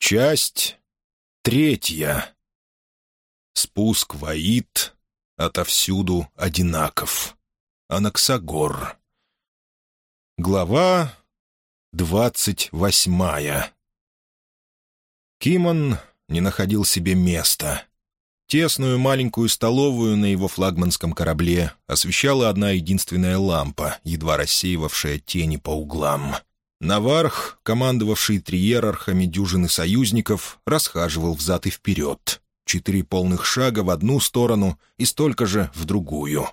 Часть третья. Спуск в Аид отовсюду одинаков. Анаксагор. Глава двадцать восьмая. Кимон не находил себе места. Тесную маленькую столовую на его флагманском корабле освещала одна единственная лампа, едва рассеивавшая тени по углам — Наварх, командовавший триерархами дюжины союзников, расхаживал взад и вперед. Четыре полных шага в одну сторону и столько же в другую.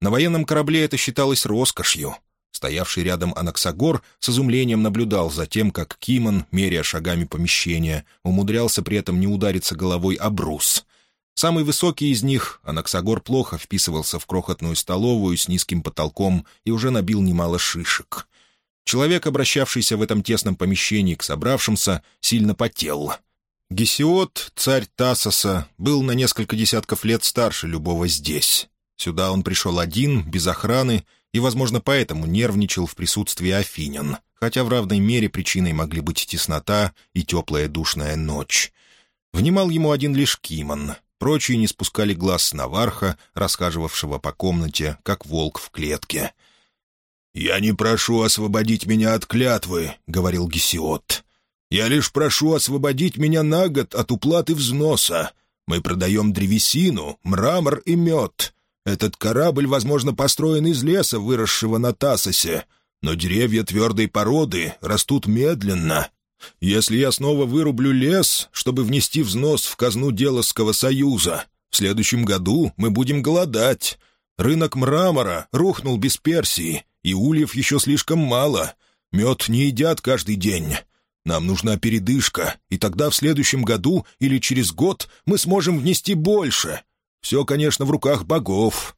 На военном корабле это считалось роскошью. Стоявший рядом Анаксагор с изумлением наблюдал за тем, как Кимон, меряя шагами помещения, умудрялся при этом не удариться головой о брус. Самый высокий из них, Анаксагор плохо вписывался в крохотную столовую с низким потолком и уже набил немало шишек. Человек, обращавшийся в этом тесном помещении к собравшимся, сильно потел. Гесиот, царь Тасоса, был на несколько десятков лет старше любого здесь. Сюда он пришел один, без охраны, и, возможно, поэтому нервничал в присутствии афинян, хотя в равной мере причиной могли быть теснота и теплая душная ночь. Внимал ему один лишь Кимон. Прочие не спускали глаз с Наварха, расхаживавшего по комнате, как волк в клетке — «Я не прошу освободить меня от клятвы», — говорил Гесиот. «Я лишь прошу освободить меня на год от уплаты взноса. Мы продаем древесину, мрамор и мед. Этот корабль, возможно, построен из леса, выросшего на Тасосе, но деревья твердой породы растут медленно. Если я снова вырублю лес, чтобы внести взнос в казну Делосского союза, в следующем году мы будем голодать. Рынок мрамора рухнул без Персии, и ульев еще слишком мало. Мед не едят каждый день. Нам нужна передышка, и тогда в следующем году или через год мы сможем внести больше. Все, конечно, в руках богов».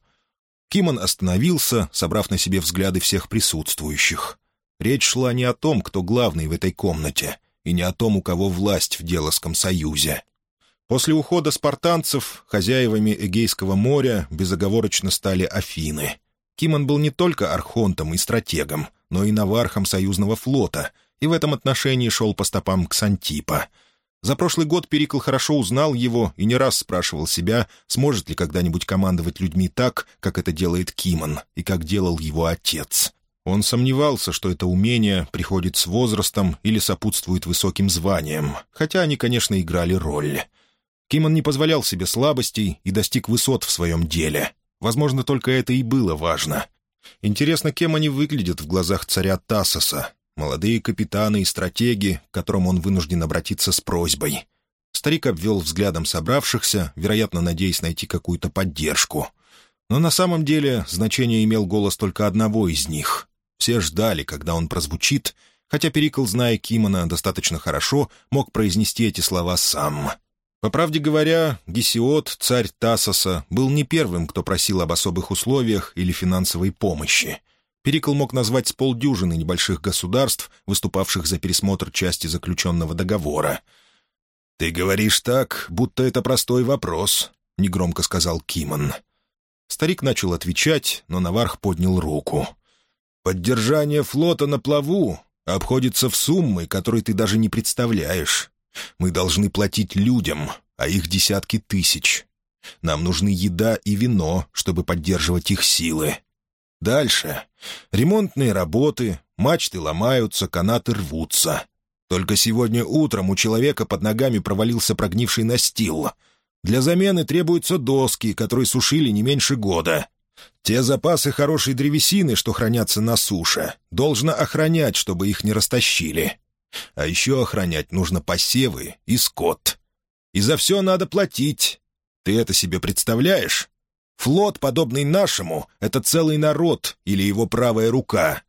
Кимон остановился, собрав на себе взгляды всех присутствующих. Речь шла не о том, кто главный в этой комнате, и не о том, у кого власть в Делосском союзе. После ухода спартанцев хозяевами Эгейского моря безоговорочно стали Афины. Кимон был не только архонтом и стратегом, но и навархом союзного флота, и в этом отношении шел по стопам Ксантипа. За прошлый год Перикл хорошо узнал его и не раз спрашивал себя, сможет ли когда-нибудь командовать людьми так, как это делает Кимон и как делал его отец. Он сомневался, что это умение приходит с возрастом или сопутствует высоким званиям, хотя они, конечно, играли роль. Кимон не позволял себе слабостей и достиг высот в своем деле — Возможно, только это и было важно. Интересно, кем они выглядят в глазах царя Тассоса. Молодые капитаны и стратеги, к которым он вынужден обратиться с просьбой. Старик обвел взглядом собравшихся, вероятно, надеясь найти какую-то поддержку. Но на самом деле значение имел голос только одного из них. Все ждали, когда он прозвучит, хотя Перикл, зная Кимона достаточно хорошо, мог произнести эти слова сам — по правде говоря, Гесиот, царь Тасоса, был не первым, кто просил об особых условиях или финансовой помощи. Перикл мог назвать с полдюжины небольших государств, выступавших за пересмотр части заключенного договора. «Ты говоришь так, будто это простой вопрос», — негромко сказал Кимон. Старик начал отвечать, но Наварх поднял руку. «Поддержание флота на плаву обходится в суммы, которые ты даже не представляешь. Мы должны платить людям, а их десятки тысяч. Нам нужны еда и вино, чтобы поддерживать их силы. Дальше. Ремонтные работы, мачты ломаются, канаты рвутся. Только сегодня утром у человека под ногами провалился прогнивший настил. Для замены требуются доски, которые сушили не меньше года. Те запасы хорошей древесины, что хранятся на суше, должно охранять, чтобы их не растащили. А еще охранять нужно посевы и скот. И за все надо платить. Ты это себе представляешь? Флот, подобный нашему, — это целый народ или его правая рука.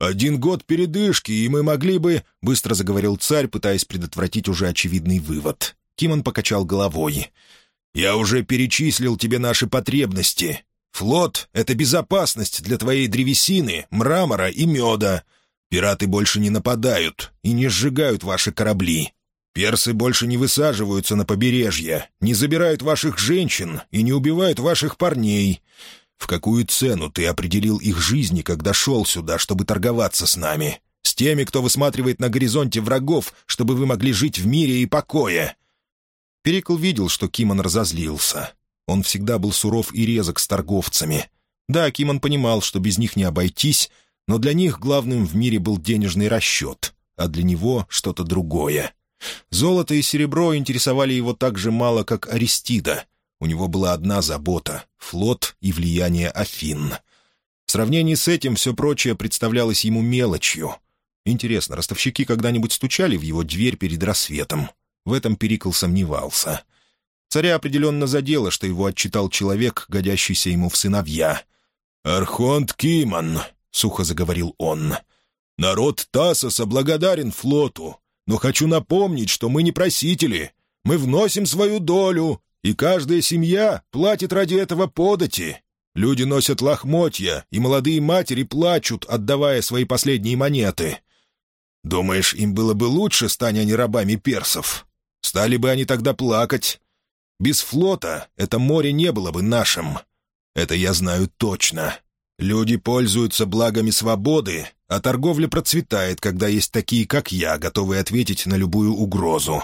«Один год передышки, и мы могли бы...» — быстро заговорил царь, пытаясь предотвратить уже очевидный вывод. Кимон покачал головой. «Я уже перечислил тебе наши потребности. Флот — это безопасность для твоей древесины, мрамора и меда. Пираты больше не нападают и не сжигают ваши корабли. Персы больше не высаживаются на побережье, не забирают ваших женщин и не убивают ваших парней. В какую цену ты определил их жизни, когда шел сюда, чтобы торговаться с нами? С теми, кто высматривает на горизонте врагов, чтобы вы могли жить в мире и покое». Перикл видел, что Кимон разозлился. Он всегда был суров и резок с торговцами. Да, Кимон понимал, что без них не обойтись, но для них главным в мире был денежный расчет, а для него что-то другое. Золото и серебро интересовали его так же мало, как Аристида. У него была одна забота — флот и влияние Афин. В сравнении с этим все прочее представлялось ему мелочью. Интересно, ростовщики когда-нибудь стучали в его дверь перед рассветом? В этом Перикл сомневался. Царя определенно задело, что его отчитал человек, годящийся ему в сыновья. «Архонт Кимон», — сухо заговорил он, — «народ Тасоса благодарен флоту, но хочу напомнить, что мы не просители. Мы вносим свою долю, и каждая семья платит ради этого подати. Люди носят лохмотья, и молодые матери плачут, отдавая свои последние монеты. Думаешь, им было бы лучше, стань они рабами персов? Стали бы они тогда плакать. Без флота это море не было бы нашим. Это я знаю точно. Люди пользуются благами свободы, а торговля процветает, когда есть такие, как я, готовые ответить на любую угрозу.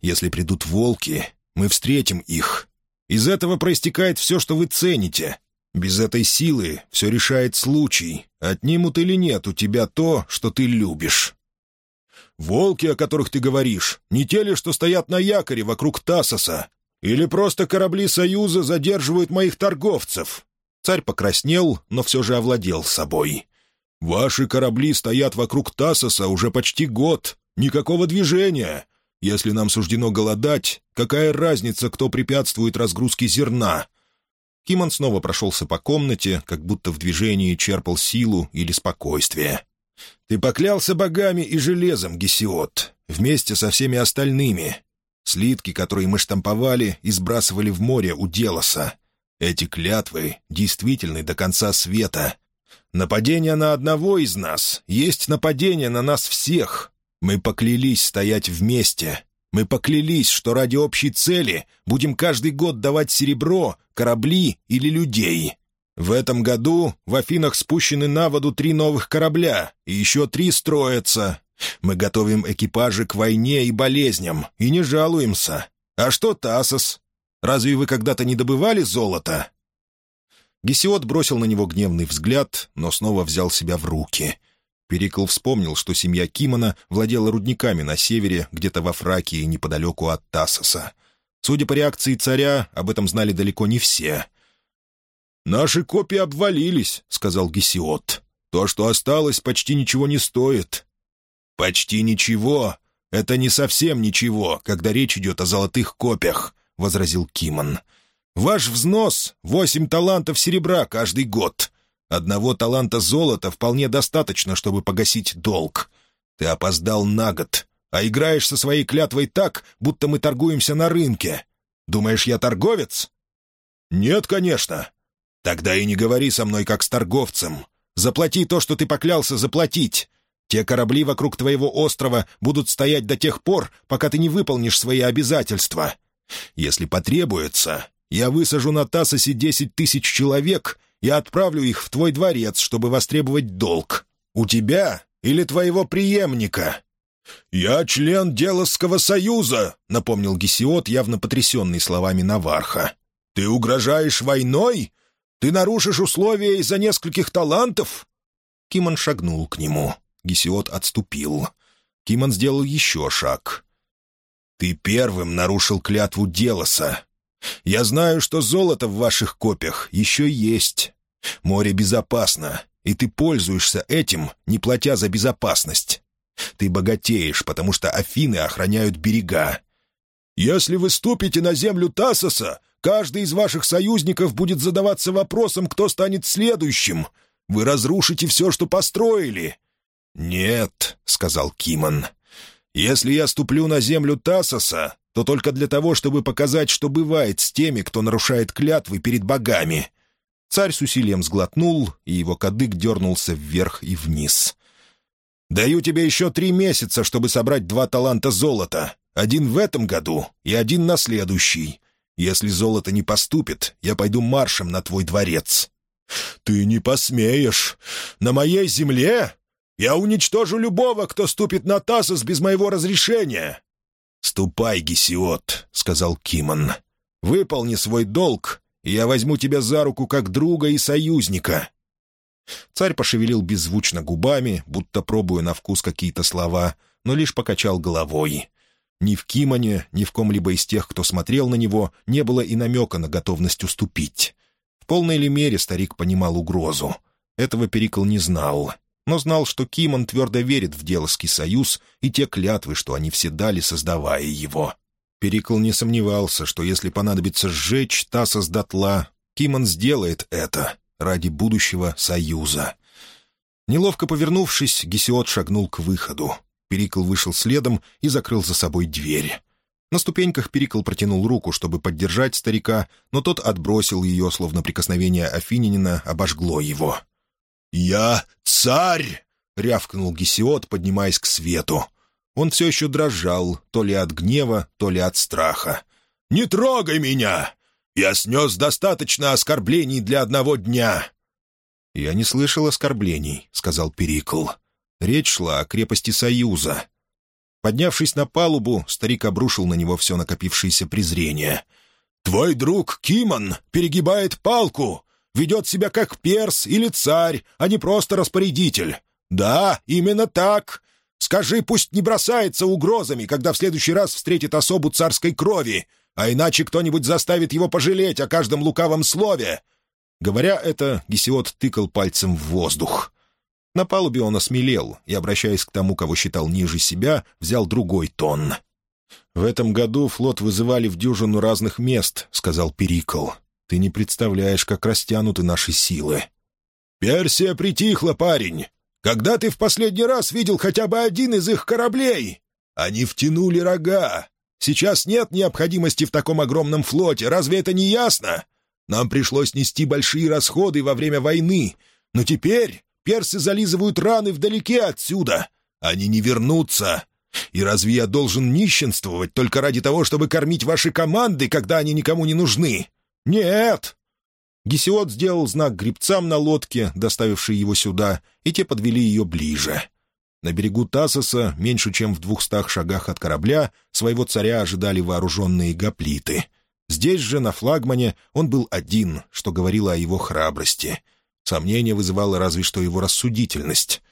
Если придут волки, мы встретим их. Из этого проистекает все, что вы цените. Без этой силы все решает случай. Отнимут или нет у тебя то, что ты любишь. Волки, о которых ты говоришь, не те ли, что стоят на якоре вокруг Тасоса? Или просто корабли Союза задерживают моих торговцев?» Царь покраснел, но все же овладел собой. «Ваши корабли стоят вокруг Тасоса уже почти год. Никакого движения. Если нам суждено голодать, какая разница, кто препятствует разгрузке зерна?» Кимон снова прошелся по комнате, как будто в движении черпал силу или спокойствие. «Ты поклялся богами и железом, Гесиот, вместе со всеми остальными. Слитки, которые мы штамповали и сбрасывали в море у Делоса. Эти клятвы действительны до конца света. Нападение на одного из нас есть нападение на нас всех. Мы поклялись стоять вместе. Мы поклялись, что ради общей цели будем каждый год давать серебро, корабли или людей. В этом году в Афинах спущены на воду три новых корабля, и еще три строятся. Мы готовим экипажи к войне и болезням, и не жалуемся. А что Тасос? Разве вы когда-то не добывали золото?» Гесиот бросил на него гневный взгляд, но снова взял себя в руки. Перикл вспомнил, что семья Кимона владела рудниками на севере, где-то во Фракии, неподалеку от Тассоса. Судя по реакции царя, об этом знали далеко не все — «Наши копии обвалились», — сказал Гесиот. «То, что осталось, почти ничего не стоит». «Почти ничего? Это не совсем ничего, когда речь идет о золотых копиях», — возразил Кимон. «Ваш взнос — восемь талантов серебра каждый год. Одного таланта золота вполне достаточно, чтобы погасить долг. Ты опоздал на год, а играешь со своей клятвой так, будто мы торгуемся на рынке. Думаешь, я торговец?» «Нет, конечно. «Тогда и не говори со мной, как с торговцем. Заплати то, что ты поклялся заплатить. Те корабли вокруг твоего острова будут стоять до тех пор, пока ты не выполнишь свои обязательства. Если потребуется, я высажу на Тасосе десять тысяч человек и отправлю их в твой дворец, чтобы востребовать долг. У тебя или твоего преемника?» «Я член Делосского союза», — напомнил Гесиот, явно потрясенный словами Наварха. «Ты угрожаешь войной? Ты нарушишь условия из-за нескольких талантов?» Кимон шагнул к нему. Гесиот отступил. Кимон сделал еще шаг. «Ты первым нарушил клятву Делоса. Я знаю, что золото в ваших копиях еще есть. Море безопасно, и ты пользуешься этим, не платя за безопасность. Ты богатеешь, потому что Афины охраняют берега. Если вы ступите на землю Тасоса, Каждый из ваших союзников будет задаваться вопросом, кто станет следующим. Вы разрушите все, что построили». «Нет», — сказал Кимон. «Если я ступлю на землю Тасоса, то только для того, чтобы показать, что бывает с теми, кто нарушает клятвы перед богами». Царь с усилием сглотнул, и его кадык дернулся вверх и вниз. «Даю тебе еще три месяца, чтобы собрать два таланта золота. Один в этом году и один на следующий. Если золото не поступит, я пойду маршем на твой дворец». «Ты не посмеешь! На моей земле? Я уничтожу любого, кто ступит на Тасос без моего разрешения!» «Ступай, Гесиот», — сказал Кимон. «Выполни свой долг, и я возьму тебя за руку как друга и союзника». Царь пошевелил беззвучно губами, будто пробуя на вкус какие-то слова, но лишь покачал головой. Ни в Кимоне, ни в ком-либо из тех, кто смотрел на него, не было и намека на готовность уступить. В полной ли мере старик понимал угрозу. Этого Перикл не знал, но знал, что Кимон твердо верит в Делосский союз и те клятвы, что они все дали, создавая его. Перикл не сомневался, что если понадобится сжечь Тасос дотла, Кимон сделает это ради будущего союза. Неловко повернувшись, Гесиот шагнул к выходу. Перикл вышел следом и закрыл за собой дверь. На ступеньках Перикл протянул руку, чтобы поддержать старика, но тот отбросил ее, словно прикосновение Афининина обожгло его. «Я царь!» — рявкнул Гесиот, поднимаясь к свету. Он все еще дрожал, то ли от гнева, то ли от страха. «Не трогай меня! Я снес достаточно оскорблений для одного дня!» «Я не слышал оскорблений», — сказал Перикл. Речь шла о крепости Союза. Поднявшись на палубу, старик обрушил на него все накопившееся презрение. «Твой друг Кимон перегибает палку, ведет себя как перс или царь, а не просто распорядитель. Да, именно так. Скажи, пусть не бросается угрозами, когда в следующий раз встретит особу царской крови, а иначе кто-нибудь заставит его пожалеть о каждом лукавом слове». Говоря это, Гесиот тыкал пальцем в воздух. На палубе он осмелел и, обращаясь к тому, кого считал ниже себя, взял другой тон. «В этом году флот вызывали в дюжину разных мест», — сказал Перикл. «Ты не представляешь, как растянуты наши силы». «Персия притихла, парень. Когда ты в последний раз видел хотя бы один из их кораблей? Они втянули рога. Сейчас нет необходимости в таком огромном флоте, разве это не ясно? Нам пришлось нести большие расходы во время войны, но теперь персы зализывают раны вдалеке отсюда. Они не вернутся. И разве я должен нищенствовать только ради того, чтобы кормить ваши команды, когда они никому не нужны? Нет!» Гесиот сделал знак грибцам на лодке, доставившей его сюда, и те подвели ее ближе. На берегу Тасоса, меньше чем в двухстах шагах от корабля, своего царя ожидали вооруженные гоплиты. Здесь же, на флагмане, он был один, что говорило о его храбрости — Сомнение вызывало разве что его рассудительность.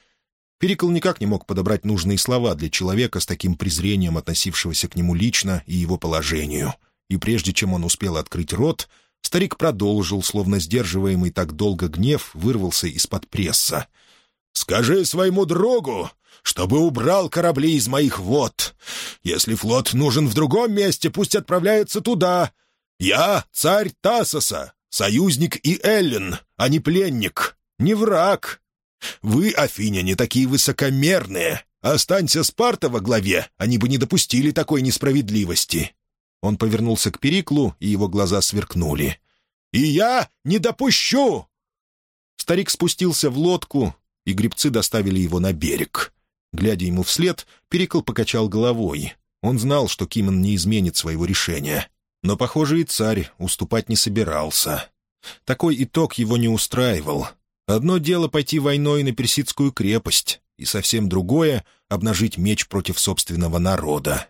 Перикл никак не мог подобрать нужные слова для человека с таким презрением, относившегося к нему лично и его положению. И прежде чем он успел открыть рот, старик продолжил, словно сдерживаемый так долго гнев, вырвался из-под пресса. «Скажи своему другу, чтобы убрал корабли из моих вод. Если флот нужен в другом месте, пусть отправляется туда. Я царь Тасоса, Союзник и Эллен, а не пленник, не враг. Вы, афиняне, такие высокомерные. Останься Спарта во главе, они бы не допустили такой несправедливости». Он повернулся к Периклу, и его глаза сверкнули. «И я не допущу!» Старик спустился в лодку, и грибцы доставили его на берег. Глядя ему вслед, Перикл покачал головой. Он знал, что Кимон не изменит своего решения. Но, похоже, и царь уступать не собирался. Такой итог его не устраивал. Одно дело пойти войной на персидскую крепость, и совсем другое — обнажить меч против собственного народа.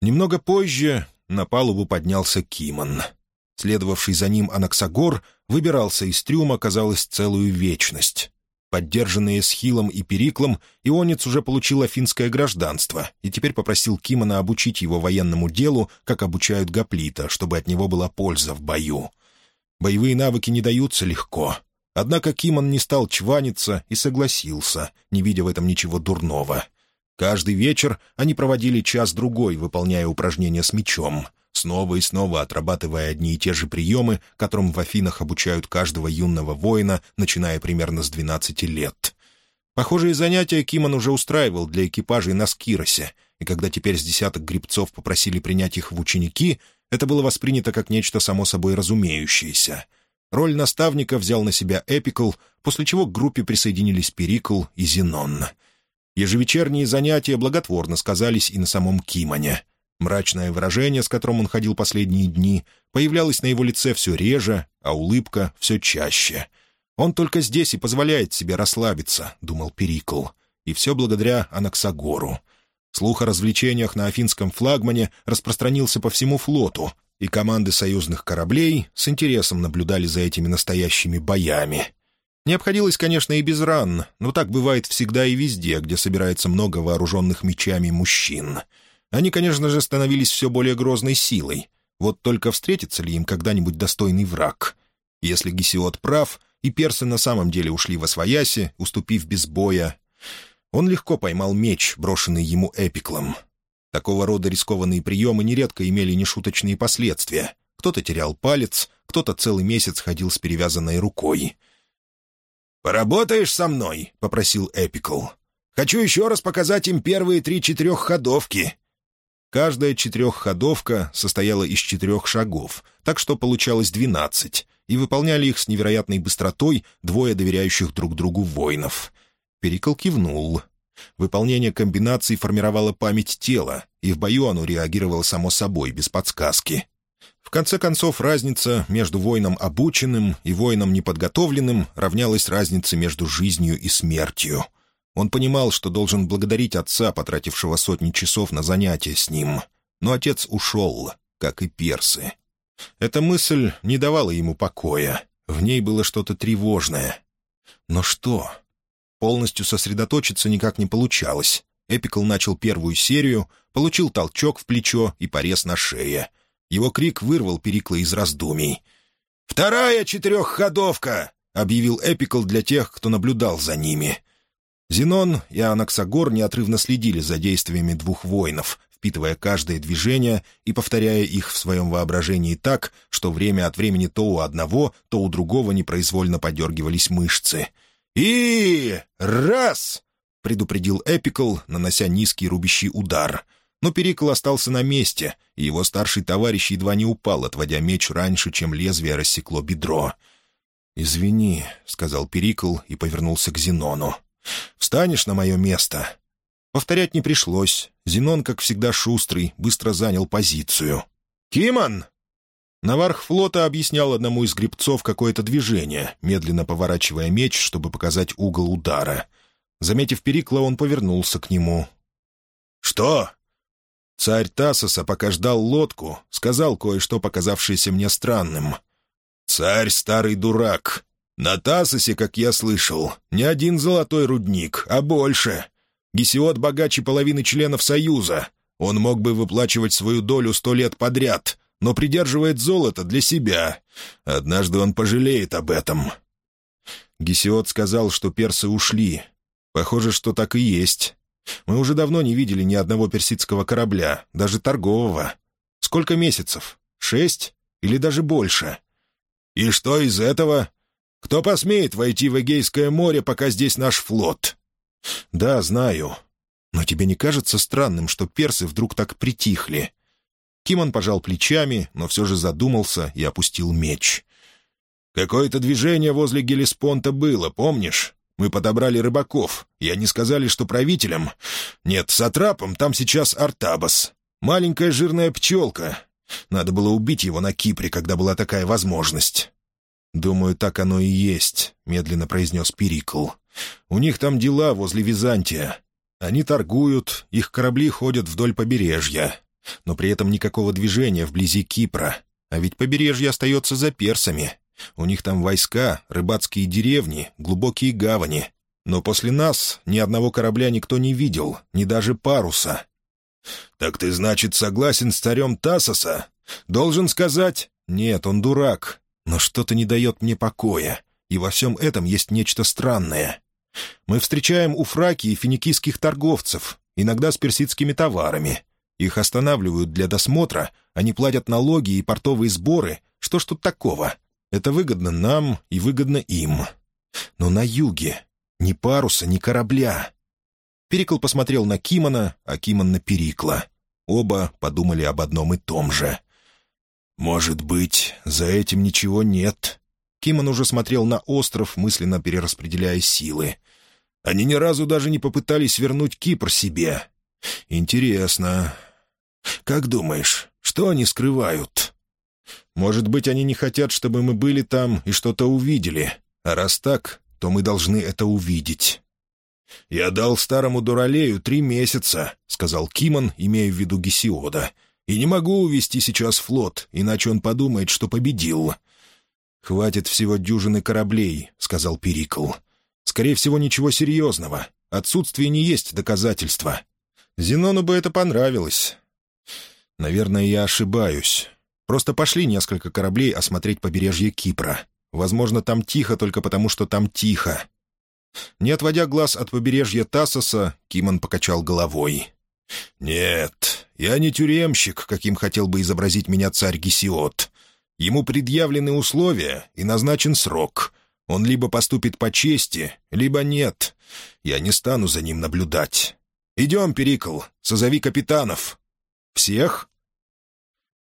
Немного позже на палубу поднялся Кимон. Следовавший за ним Анаксагор выбирался из трюма, казалось, целую вечность. Поддержанные Схилом и Периклом, Ионец уже получил афинское гражданство и теперь попросил Кимона обучить его военному делу, как обучают гоплита, чтобы от него была польза в бою. Боевые навыки не даются легко. Однако Кимон не стал чваниться и согласился, не видя в этом ничего дурного. Каждый вечер они проводили час-другой, выполняя упражнения с мечом — снова и снова отрабатывая одни и те же приемы, которым в Афинах обучают каждого юного воина, начиная примерно с 12 лет. Похожие занятия Кимон уже устраивал для экипажей на Скиросе, и когда теперь с десяток грибцов попросили принять их в ученики, это было воспринято как нечто само собой разумеющееся. Роль наставника взял на себя Эпикл, после чего к группе присоединились Перикл и Зенон. Ежевечерние занятия благотворно сказались и на самом Кимоне — Мрачное выражение, с которым он ходил последние дни, появлялось на его лице все реже, а улыбка все чаще. Он только здесь и позволяет себе расслабиться, — думал Перикл. И все благодаря Анаксагору. Слух о развлечениях на афинском флагмане распространился по всему флоту, и команды союзных кораблей с интересом наблюдали за этими настоящими боями. Не обходилось, конечно, и без ран, но так бывает всегда и везде, где собирается много вооруженных мечами мужчин. Они, конечно же, становились все более грозной силой. Вот только встретится ли им когда-нибудь достойный враг? Если Гесиот прав, и персы на самом деле ушли во свояси, уступив без боя, он легко поймал меч, брошенный ему эпиклом. Такого рода рискованные приемы нередко имели нешуточные последствия. Кто-то терял палец, кто-то целый месяц ходил с перевязанной рукой. «Поработаешь со мной?» — попросил Эпикл. «Хочу еще раз показать им первые три четырехходовки». Каждая четырехходовка состояла из четырех шагов, так что получалось двенадцать, и выполняли их с невероятной быстротой двое доверяющих друг другу воинов. Перикл кивнул. Выполнение комбинаций формировало память тела, и в бою оно реагировало само собой, без подсказки. В конце концов, разница между воином обученным и воином неподготовленным равнялась разнице между жизнью и смертью. Он понимал, что должен благодарить отца, потратившего сотни часов на занятия с ним. Но отец ушел, как и персы. Эта мысль не давала ему покоя. В ней было что-то тревожное. Но что? Полностью сосредоточиться никак не получалось. Эпикл начал первую серию, получил толчок в плечо и порез на шее. Его крик вырвал Перикла из раздумий. «Вторая четырехходовка!» — объявил Эпикл для тех, кто наблюдал за ними. Зенон и Анаксагор неотрывно следили за действиями двух воинов, впитывая каждое движение и повторяя их в своем воображении так, что время от времени то у одного, то у другого непроизвольно подергивались мышцы. «И... раз!» — предупредил Эпикл, нанося низкий рубящий удар. Но Перикл остался на месте, и его старший товарищ едва не упал, отводя меч раньше, чем лезвие рассекло бедро. «Извини», — сказал Перикл и повернулся к Зенону. «Встанешь на мое место?» Повторять не пришлось. Зенон, как всегда шустрый, быстро занял позицию. «Кимон!» Наварх флота объяснял одному из гребцов какое-то движение, медленно поворачивая меч, чтобы показать угол удара. Заметив Перикла, он повернулся к нему. «Что?» Царь Тасоса, пока ждал лодку, сказал кое-что, показавшееся мне странным. «Царь — старый дурак. На Тасосе, как я слышал, не один золотой рудник, а больше. Гесиот богаче половины членов Союза. Он мог бы выплачивать свою долю сто лет подряд, но придерживает золото для себя. Однажды он пожалеет об этом». Гесиот сказал, что персы ушли. Похоже, что так и есть. Мы уже давно не видели ни одного персидского корабля, даже торгового. Сколько месяцев? Шесть? Или даже больше? «И что из этого? Кто посмеет войти в Эгейское море, пока здесь наш флот?» «Да, знаю. Но тебе не кажется странным, что персы вдруг так притихли?» Кимон пожал плечами, но все же задумался и опустил меч. «Какое-то движение возле Гелеспонта было, помнишь? Мы подобрали рыбаков, и они сказали, что правителем... Нет, сатрапом там сейчас Артабас. Маленькая жирная пчелка. Надо было убить его на Кипре, когда была такая возможность». «Думаю, так оно и есть», — медленно произнес Перикл. «У них там дела возле Византия. Они торгуют, их корабли ходят вдоль побережья но при этом никакого движения вблизи Кипра. А ведь побережье остается за персами. У них там войска, рыбацкие деревни, глубокие гавани. Но после нас ни одного корабля никто не видел, ни даже паруса. «Так ты, значит, согласен с царем Тасоса? Должен сказать...» «Нет, он дурак, но что-то не дает мне покоя, и во всем этом есть нечто странное. Мы встречаем у Фракии финикийских торговцев, иногда с персидскими товарами. Их останавливают для досмотра, они платят налоги и портовые сборы. Что ж тут такого? Это выгодно нам и выгодно им. Но на юге ни паруса, ни корабля. Перикл посмотрел на Кимона, а Кимон на Перикла. Оба подумали об одном и том же. «Может быть, за этим ничего нет?» Кимон уже смотрел на остров, мысленно перераспределяя силы. «Они ни разу даже не попытались вернуть Кипр себе. Интересно, как думаешь, что они скрывают?» «Может быть, они не хотят, чтобы мы были там и что-то увидели. А раз так, то мы должны это увидеть». «Я дал старому дуралею три месяца», — сказал Кимон, имея в виду Гесиода. «И не могу увести сейчас флот, иначе он подумает, что победил». «Хватит всего дюжины кораблей», — сказал Перикл. «Скорее всего, ничего серьезного. Отсутствие не есть доказательство. Зенону бы это понравилось». «Наверное, я ошибаюсь. Просто пошли несколько кораблей осмотреть побережье Кипра. Возможно, там тихо только потому, что там тихо. Не отводя глаз от побережья Тассоса, Кимон покачал головой. «Нет, я не тюремщик, каким хотел бы изобразить меня царь Гесиот. Ему предъявлены условия и назначен срок. Он либо поступит по чести, либо нет. Я не стану за ним наблюдать. Идем, Перикл, созови капитанов». «Всех?»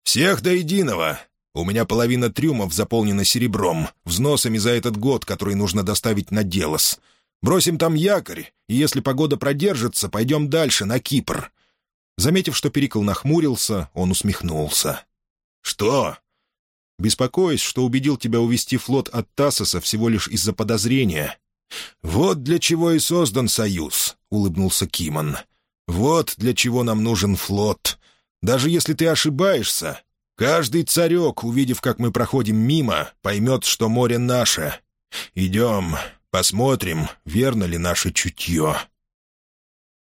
«Всех до единого. У меня половина трюмов заполнена серебром, взносами за этот год, который нужно доставить на Делос. Бросим там якорь, и если погода продержится, пойдем дальше, на Кипр». Заметив, что Перикл нахмурился, он усмехнулся. «Что?» «Беспокоюсь, что убедил тебя увести флот от Тассоса всего лишь из-за подозрения». «Вот для чего и создан Союз», — улыбнулся Кимон. «Вот для чего нам нужен флот. Даже если ты ошибаешься, Каждый царек, увидев, как мы проходим мимо, поймет, что море наше. Идем, посмотрим, верно ли наше чутье».